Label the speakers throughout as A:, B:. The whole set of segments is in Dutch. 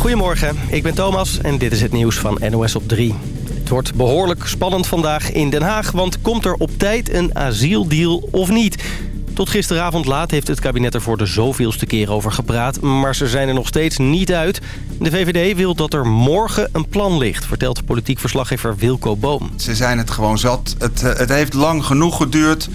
A: Goedemorgen, ik ben Thomas en dit is het nieuws van NOS op 3. Het wordt behoorlijk spannend vandaag in Den Haag, want komt er op tijd een asieldeal of niet? Tot gisteravond laat heeft het kabinet er voor de zoveelste keer over gepraat... maar ze zijn er nog steeds niet uit. De VVD wil dat er morgen een plan ligt... vertelt politiek verslaggever Wilco Boom.
B: Ze zijn het gewoon zat. Het, eh, het heeft lang genoeg geduurd.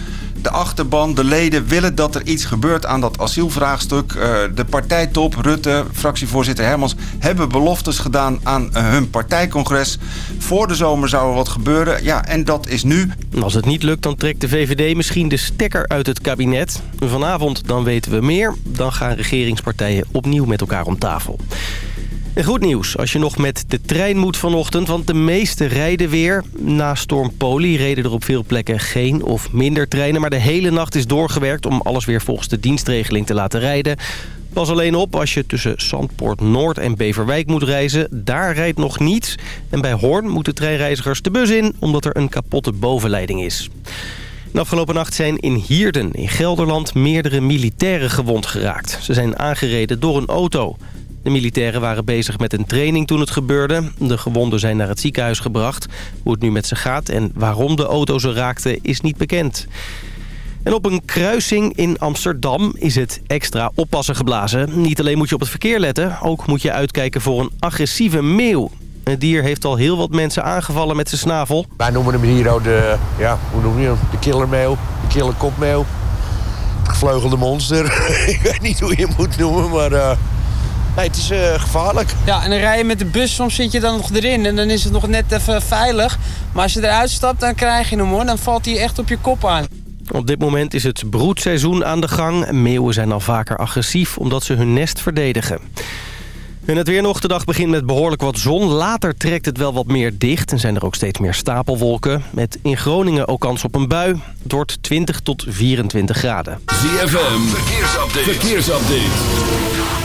B: De achterban, de leden willen dat er iets gebeurt aan dat asielvraagstuk. Uh, de partijtop, Rutte, fractievoorzitter Hermans... hebben beloftes gedaan aan uh, hun partijcongres. Voor de zomer zou er wat gebeuren. Ja, en dat is nu.
A: Als het niet lukt, dan trekt de VVD misschien de stekker uit het kabinet. Vanavond dan weten we meer. Dan gaan regeringspartijen opnieuw met elkaar om tafel. Goed nieuws als je nog met de trein moet vanochtend, want de meeste rijden weer. Na storm Poli reden er op veel plekken geen of minder treinen... maar de hele nacht is doorgewerkt om alles weer volgens de dienstregeling te laten rijden. Pas alleen op als je tussen Zandpoort Noord en Beverwijk moet reizen. Daar rijdt nog niets. En bij Hoorn moeten treinreizigers de bus in omdat er een kapotte bovenleiding is. De afgelopen nacht zijn in Hierden in Gelderland meerdere militairen gewond geraakt. Ze zijn aangereden door een auto. De militairen waren bezig met een training toen het gebeurde. De gewonden zijn naar het ziekenhuis gebracht. Hoe het nu met ze gaat en waarom de auto ze raakte is niet bekend. En op een kruising in Amsterdam is het extra oppassen geblazen. Niet alleen moet je op het verkeer letten, ook moet je uitkijken voor een agressieve meeuw. Het dier heeft al heel wat mensen aangevallen met zijn snavel.
C: Wij noemen hem hier ook de, ja, hoe noem je hem? De killermeeuw, de killerkopmeeuw. Het gevleugelde monster. Ik weet niet hoe je hem moet noemen, maar... Uh... Nee, het is uh, gevaarlijk.
D: Ja, en dan rij je met de bus, soms zit je dan nog erin en dan is het nog net even veilig. Maar als je eruit stapt, dan krijg je hem hoor. Dan valt hij echt op je kop aan.
A: Op dit moment is het broedseizoen aan de gang. Meeuwen zijn al vaker agressief omdat ze hun nest verdedigen. En het weer nog. De dag begint met behoorlijk wat zon. Later trekt het wel wat meer dicht en zijn er ook steeds meer stapelwolken. Met in Groningen ook kans op een bui. Het wordt 20 tot 24 graden.
E: ZFM, verkeersupdate. verkeersupdate.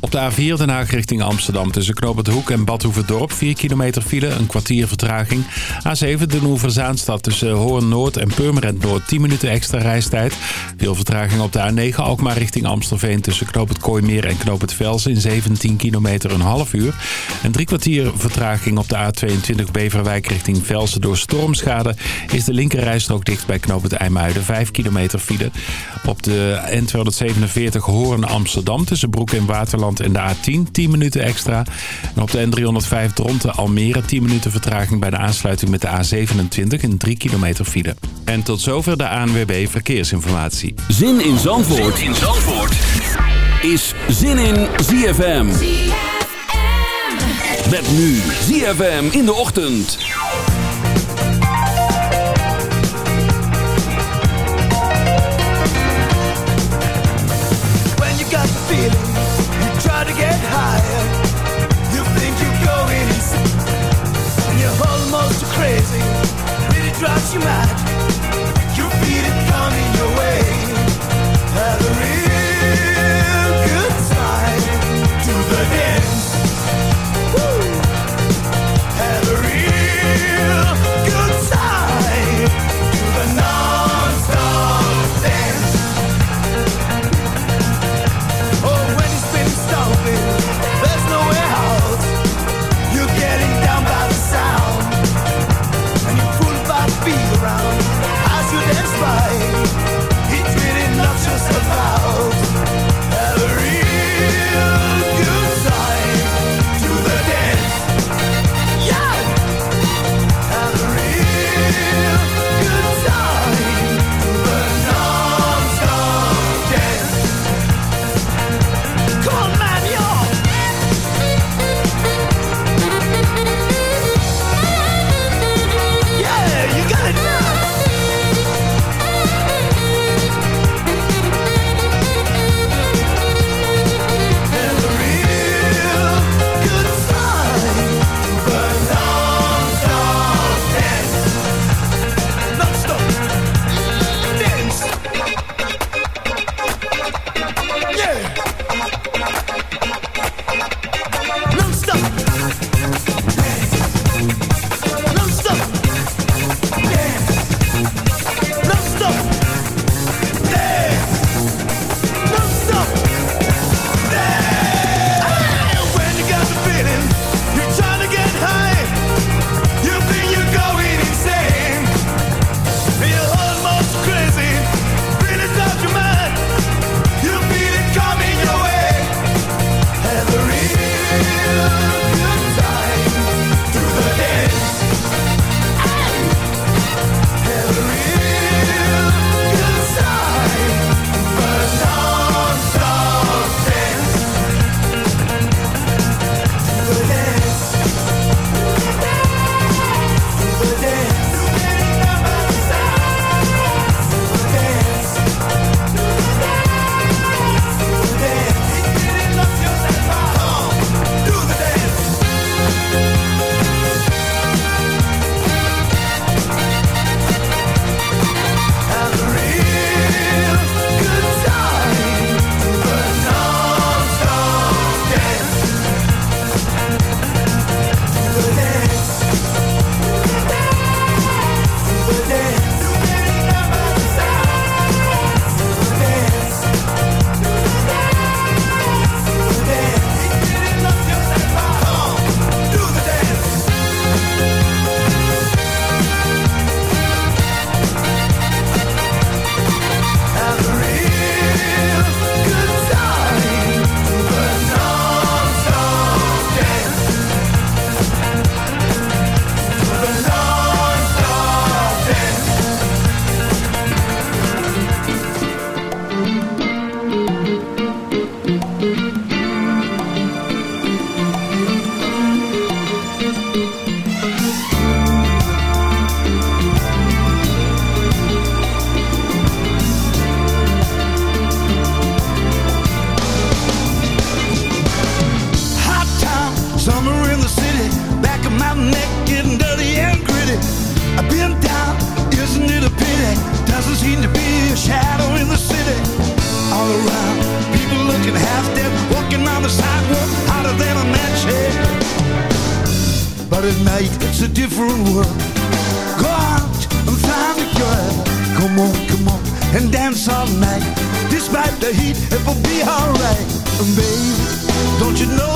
F: Op de A4 Den Haag richting Amsterdam tussen Knoop Hoek en Badhoevedorp. 4 kilometer file, een kwartier vertraging. A7 de Noeverzaanstad tussen Hoorn Noord en Purmerend Noord. 10 minuten extra reistijd. Veel vertraging op de A9 Alkmaar richting Amstelveen tussen Knoop het Kooimeer en Knoop het Velsen. In 17 kilometer een half uur. En drie kwartier vertraging op de A22 Beverwijk richting Velsen door stormschade. Is de linkerrijstrook dicht bij Knoop het IJmuiden. 5 kilometer file. Op de N247 Hoorn Amsterdam tussen Broek en Waterland en de A10 10 minuten extra. En op de N305 Dronten Almere 10 minuten vertraging bij de aansluiting met de A27 in 3 kilometer file. En tot zover de ANWB Verkeersinformatie.
E: Zin in Zandvoort, zin in Zandvoort. is Zin in ZFM. ZFM. Met nu ZFM in de ochtend.
G: Crazy, really drives you mad. You feel it coming your way. Have a real good time to the dance. baby, don't you know?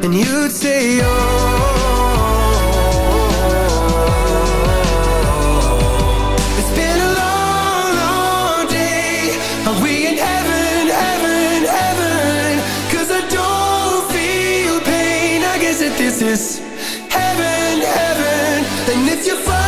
H: And you'd say, oh It's been a long, long day Are we in heaven, heaven, heaven Cause I don't feel pain I guess that this is heaven, heaven And if you're.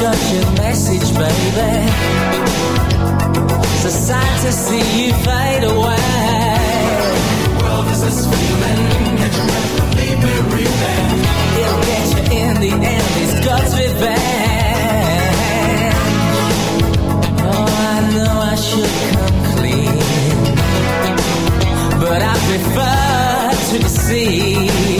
I: got your message, baby. It's So sad to see you fade away. World is this feeling, get your breath, leave me reeling. It'll get you in the end, it's God's revenge. Oh, I know I should come clean, but I prefer to deceive.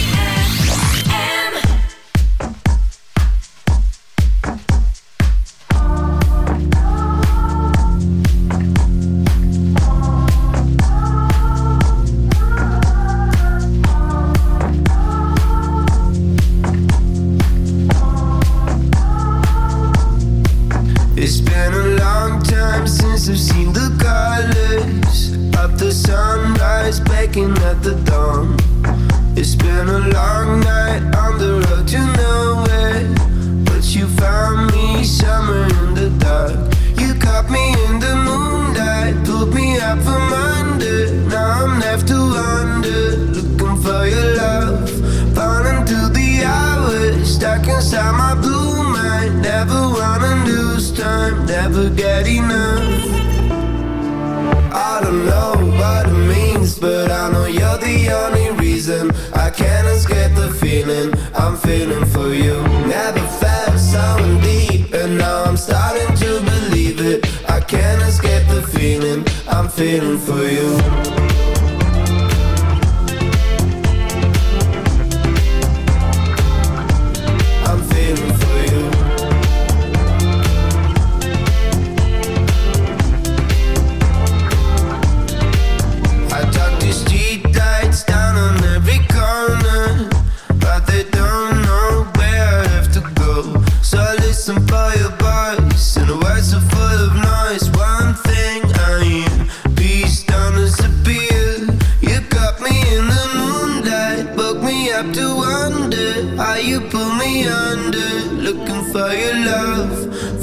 J: me up to wonder how you pull me under. Looking for your love,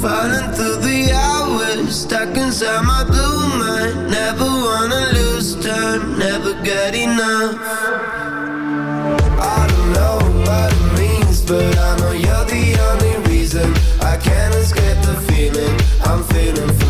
J: falling through the hours, stuck inside my blue mind. Never wanna lose time, never get enough. I don't know what it means, but I know you're the only reason I can't escape the feeling I'm feeling.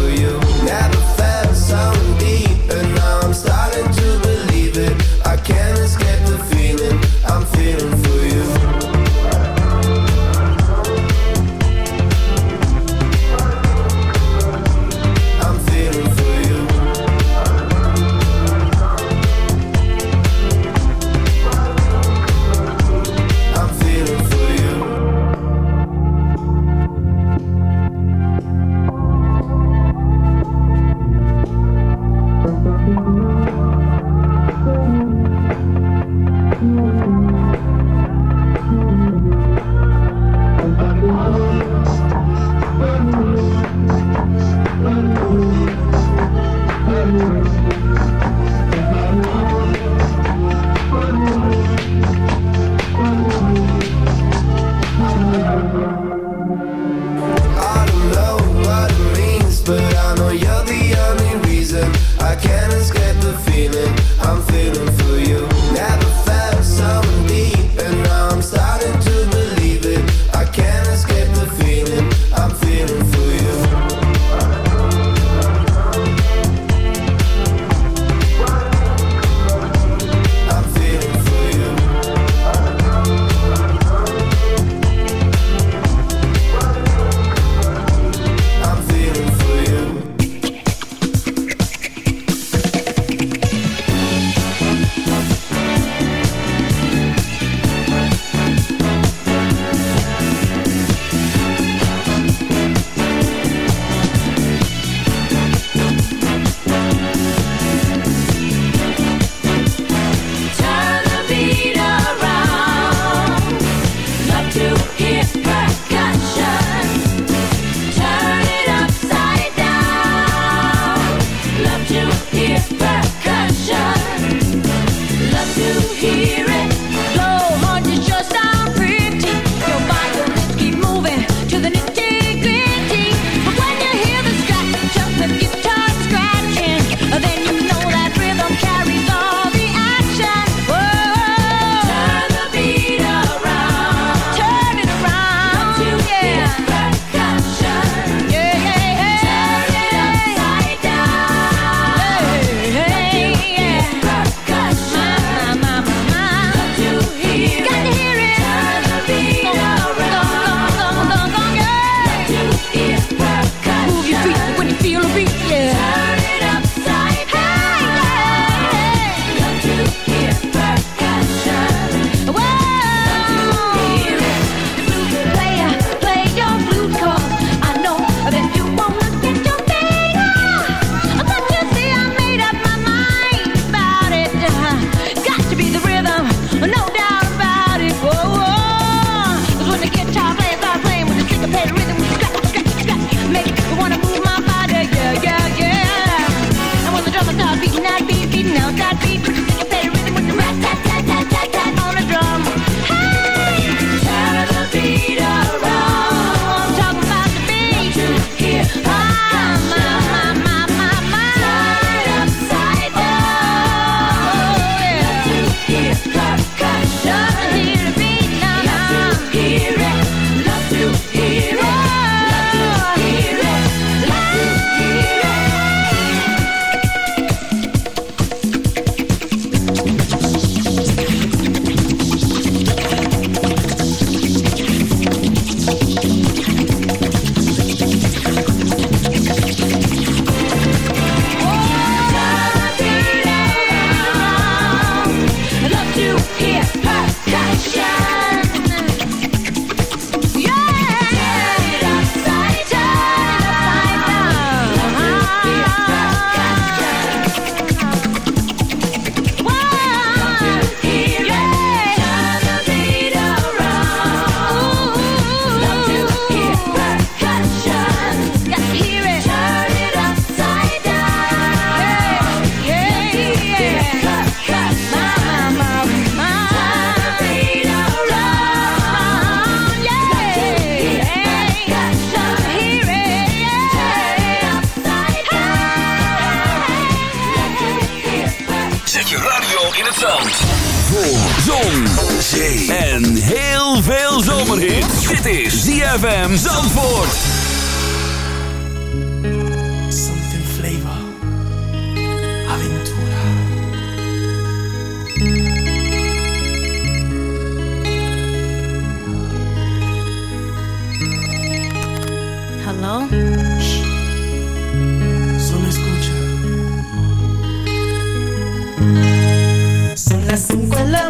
K: Las 5 de la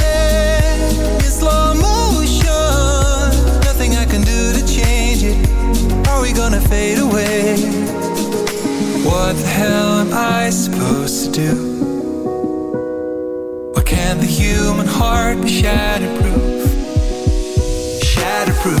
H: hell am I supposed to do? Why can't the human heart be shatterproof? Shatterproof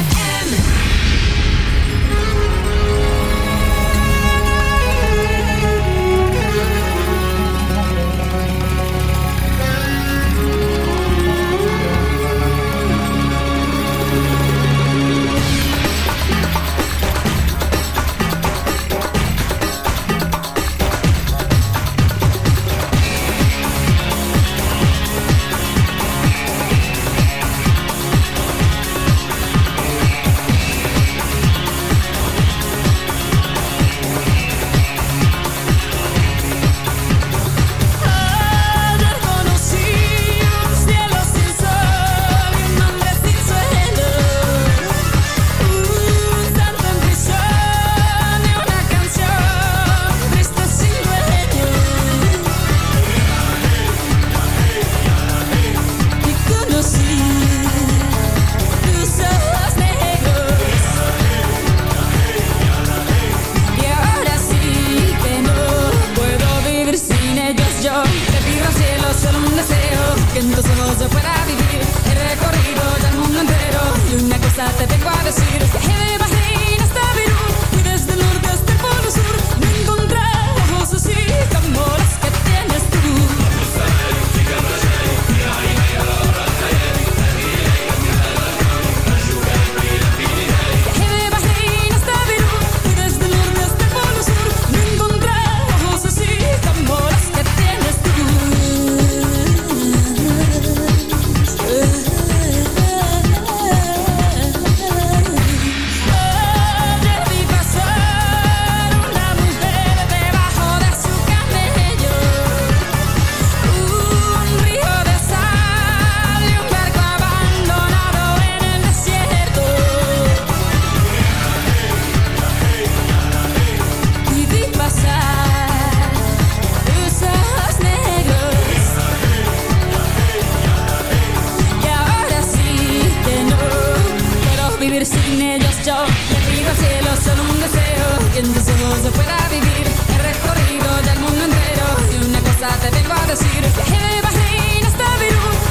L: Pero sin ellos yo he ido al cielo, solo un deseo que en tus ojos pueda vivir. He recorrido del mundo entero y una cosa te vengo a decir.
E: La Jeva reina está virus